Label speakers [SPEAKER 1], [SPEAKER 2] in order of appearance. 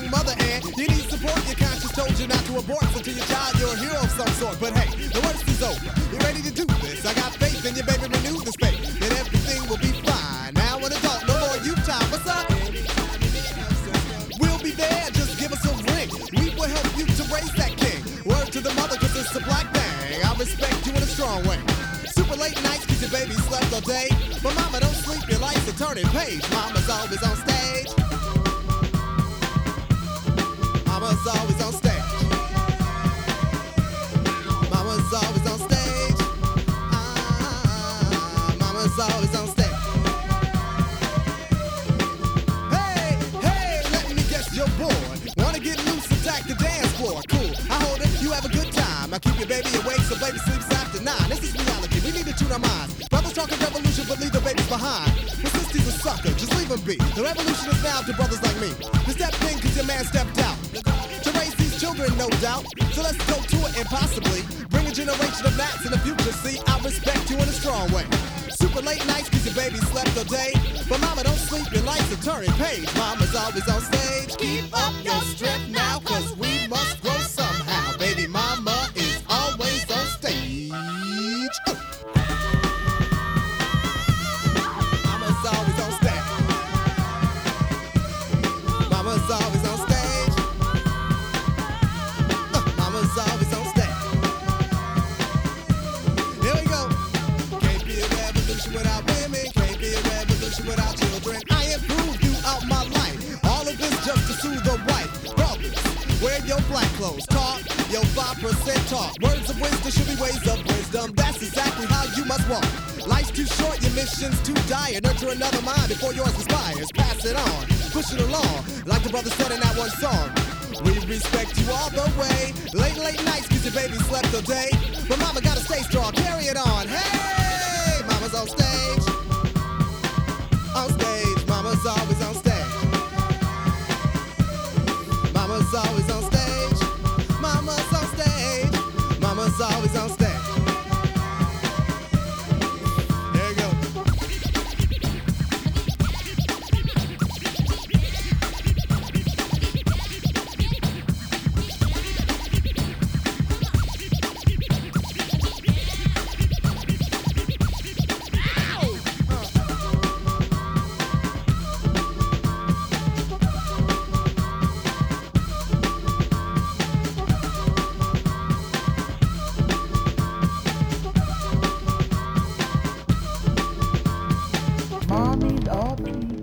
[SPEAKER 1] young mother, and you need support. Your conscience told you not to abort, so to your child, you're a hero of some sort. But hey, the worst is over. You're ready to do this? I got faith in your baby, renew the space, and everything will be fine. Now an adult, no more you time. What's up? We'll be there, just give us a ring. We will help you to raise that king. Word to the mother, cause it's a black thing. I respect you in a strong way. Super late nights, cause your baby slept all day. But mama, don't sleep, your life's a turning page. Mama's always on stage. Mama's always on stage. Mama's always on stage. Ah, mama's always on stage. Hey, hey, let me guess you're bored. Wanna get loose, attack the dance floor. Cool, I hold it, you have a good time. I keep your baby awake so baby sleeps after nine. This is reality, we need to tune our minds. Brothers talking revolution, but leave the babies behind. But since a sucker, just leave him be. The revolution is now to brothers like me. You stepped in cause your man stepped out. Raise these children, no doubt. So let's go to it and possibly Bring a generation of nats in the future. See, I respect you in a strong way. Super late nights cause your baby slept all day. But mama, don't sleep, your life's a turning page. Mama's always on stage. Keep up your strength now, cause we your 5% talk. Words of wisdom should be ways of wisdom. That's exactly how you must walk. Life's too short, your mission's too dire. Nurture another mind before yours expires. Pass it on, push it along. Like the brother said in that one song. We respect you all the way. Late, late nights, cause your baby slept all day. But mama gotta stay strong, carry it on. Hey, mama's on stage. On stage, mama's always on stage. Mama's always on stage. Always
[SPEAKER 2] open